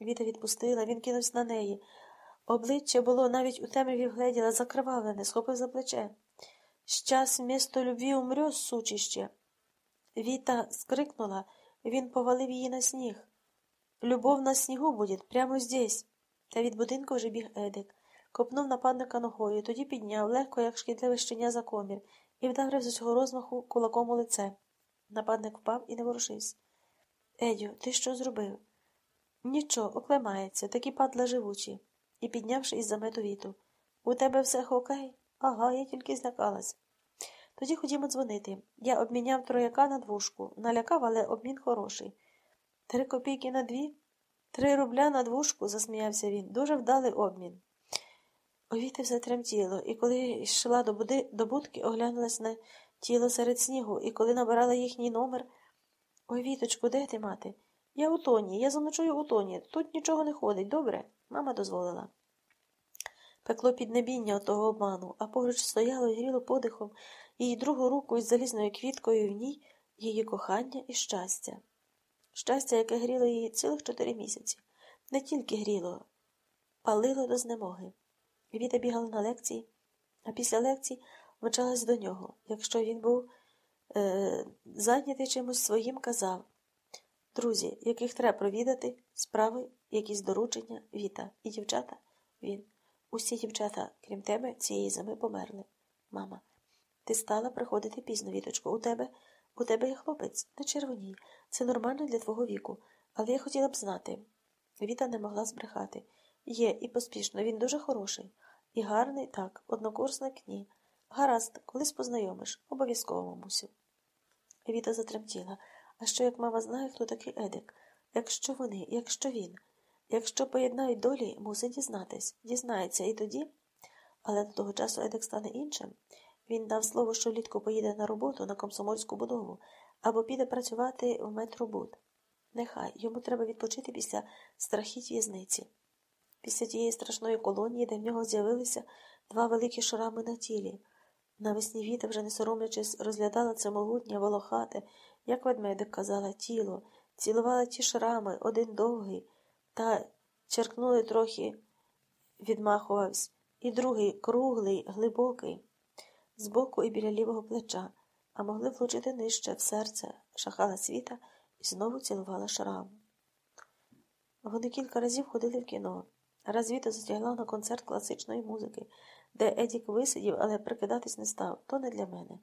Віта відпустила, він кинувся на неї. Обличчя було навіть у темряві вгледіла закривавлене, схопив за плече. Щас місто любві умрё, сучище. Віта скрикнула, він повалив її на сніг. Любов на снігу буде, прямо здесь. Та від будинку вже біг Едик. Копнув нападника ногою, тоді підняв, легко, як шкідливе щеня за комір, і вдарив з усього розмаху кулаком у лице. Нападник впав і не ворушився. Едю, ти що зробив? Нічого, оклемається, такі падла живучі. І піднявши із замету віту. У тебе все хокей? Ага, я тільки злякалась. Тоді ходімо дзвонити. Я обміняв трояка на двушку. Налякав, але обмін хороший. Три копійки на дві? Три рубля на двушку, засміявся він. Дуже вдалий обмін. Овіти все тремтіло, і коли йшла до, буди, до будки, оглянулась на тіло серед снігу, і коли набирала їхній номер. Ой, Віточку, де ти, мати? Я у тоні, я заночую у тоні. Тут нічого не ходить, добре? Мама дозволила. Пекло піднебіння того обману, а поруч стояло і гріло подихом її другу руку із залізною квіткою в ній її кохання і щастя. Щастя, яке гріло її цілих чотири місяці. Не тільки гріло, палило до знемоги. Віта бігала на лекції, а після лекцій мчалась до нього. Якщо він був е, зайнятий чимось своїм, казав друзі, яких треба провідати, справи, якісь доручення, Віта і дівчата, він. Усі дівчата, крім тебе, цієї зими померли. Мама, ти стала приходити пізно, Віточко. У тебе у тебе є хлопець, не червоній. Це нормально для твого віку, але я хотіла б знати. Віта не могла збрехати. Є, і поспішно, він дуже хороший. І гарний, так, однокурсник ні. Гаразд, колись познайомиш, обов'язково, мамусю. Віта затремтіла. А що, як мама знає, хто такий Едик? Якщо вони, якщо він, якщо поєднають долі, мусить дізнатись, дізнається і тоді. Але до того часу Едик стане іншим. Він дав слово, що влітку поїде на роботу на комсомольську будову або піде працювати в метробуд. Нехай йому треба відпочити після страхіть в'язниці. Після тієї страшної колонії, де в нього з'явилися два великі шрами на тілі. Навесні віта, вже не соромлячись, розглядала це могутнє, волохате, як ведмедик казала, тіло, цілувала ті шрами, один довгий, та черкнули трохи, відмахувався, і другий круглий, глибокий, збоку і біля лівого плеча, а могли влучити нижче в серце, шахала світа і знову цілувала шрам. Вони кілька разів ходили в кіно. Раз Віта затягла на концерт класичної музики, де Едік висидів, але прикидатись не став, то не для мене.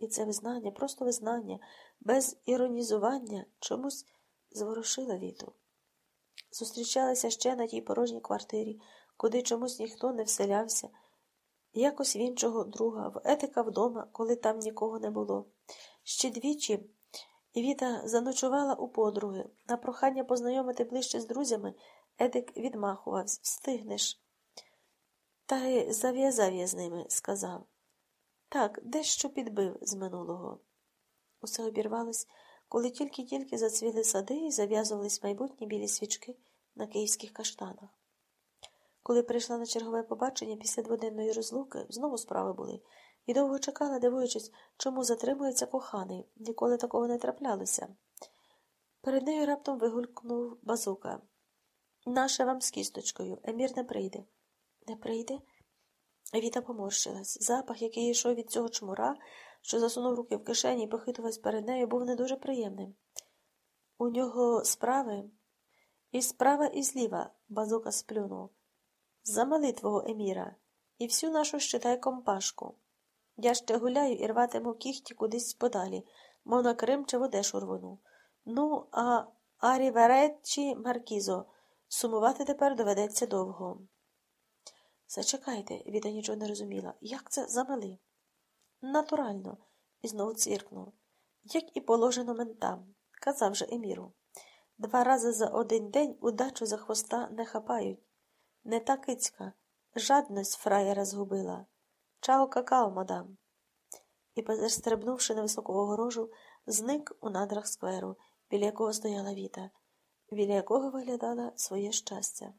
І це визнання, просто визнання, без іронізування чомусь зворушила Віту. Зустрічалися ще на тій порожній квартирі, куди чомусь ніхто не вселявся, якось в іншого друга, в етика вдома, коли там нікого не було. Ще двічі Віта заночувала у подруги. На прохання познайомити ближче з друзями Едик відмахувався. Встигнеш. Та й зав'язав я з ними, сказав. Так, дещо підбив з минулого. Усе обірвалось, коли тільки-тільки зацвіли сади і зав'язувались майбутні білі свічки на київських каштанах. Коли прийшла на чергове побачення після дводенної розлуки, знову справи були, і довго чекала, дивуючись, чому затримується коханий, ніколи такого не траплялося. Перед нею раптом вигулькнув базука. Наша вам з кісточкою. Емір не прийде. Не прийде? Віта поморщилась. Запах, який йшов від цього чмура, що засунув руки в кишені і похитувався перед нею, був не дуже приємним. У нього справи і справа, і зліва, базука сплюнув. Замали твого Еміра і всю нашу щитай компашку. Я ще гуляю і рватиму кіхті кудись подалі, мов на Крим чи в Одешу рвону. Ну, а аріверечі Маркізо, сумувати тепер доведеться довго. Зачекайте, Віта нічого не розуміла. Як це замали? Натурально, і знову цвіркнув. Як і положено ментам, казав же Еміру. Два рази за один день удачу за хвоста не хапають. Не та кицька, жадність фраєра згубила. Чао какао, мадам. І, перестрибнувши на високу огорожу, зник у надрах скверу, біля якого стояла Віта, біля якого виглядала своє щастя.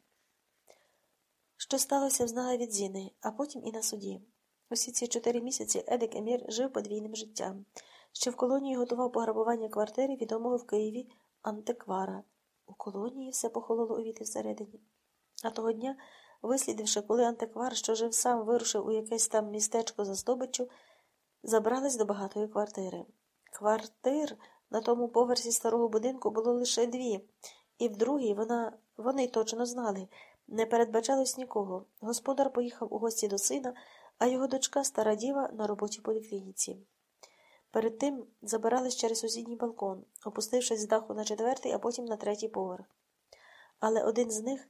Що сталося, знала від Зіни, а потім і на суді. Усі ці чотири місяці Едик Емір жив подвійним життям. Ще в колонії готував пограбування квартири відомого в Києві антиквара. У колонії все похололо у віти всередині. А того дня, вислідивши, коли антиквар, що жив сам, вирушив у якесь там містечко за здобиччю, забрались до багатої квартири. Квартир на тому поверсі старого будинку було лише дві, і в другій вона, вони точно знали, не передбачалось нікого. Господар поїхав у гості до сина, а його дочка, стара діва, на роботі в поліклініці. Перед тим забирались через сусідній балкон, опустившись з даху на четвертий, а потім на третій поверх. Але один з них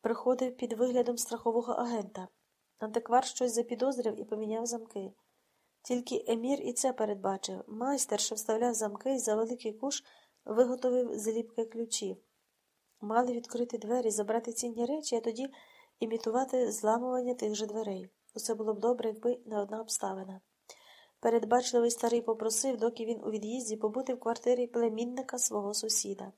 приходив під виглядом страхового агента. Антиквар щось запідозрив і поміняв замки. Тільки Емір і це передбачив. Майстер, що вставляв замки за великий куш, виготовив зліпки ключів. Мали відкрити двері, забрати цінні речі, а тоді імітувати зламування тих же дверей. Усе було б добре, якби не одна обставина. Передбачливий старий попросив, доки він у від'їзді побути в квартирі племінника свого сусіда.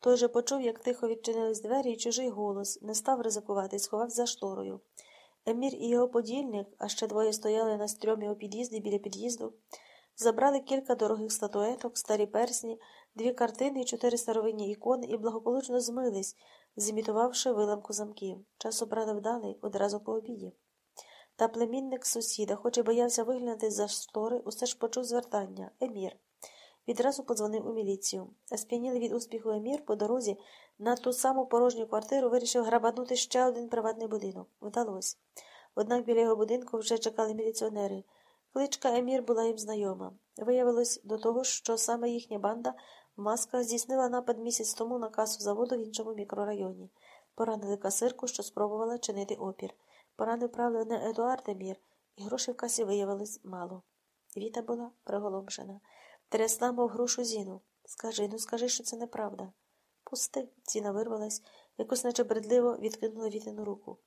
Той же почув, як тихо відчинились двері, і чужий голос, не став ризикувати, сховав за шторою. Емір і його подільник, а ще двоє стояли на стрьомі у під'їзді біля під'їзду, забрали кілька дорогих статуеток, старі персні, дві картини і чотири старовинні ікони і благополучно змились, зімітувавши виламку замків. Час обрали вдалий одразу по обіді. Та племінник сусіда, хоч і боявся виглянути за штори, усе ж почув звертання Емір. Відразу подзвонив у міліцію. А сп'янілий від успіху Емір по дорозі на ту саму порожню квартиру вирішив грабанути ще один приватний будинок. Вдалося. Однак біля його будинку вже чекали міліціонери. Кличка Емір була їм знайома. Виявилось до того, що саме їхня банда в масках здійснила напад місяць тому на касу заводу в іншому мікрорайоні. Поранили касирку, що спробувала чинити опір. Поранив правда не Едуард Емір, і грошей в касі виявилось мало. Віта була приголомшена. Трясла, мов грушу зіну. Скажи, ну скажи, що це неправда. Пусти. Ціна вирвалась, якось наче бредливо відкинула вітину руку.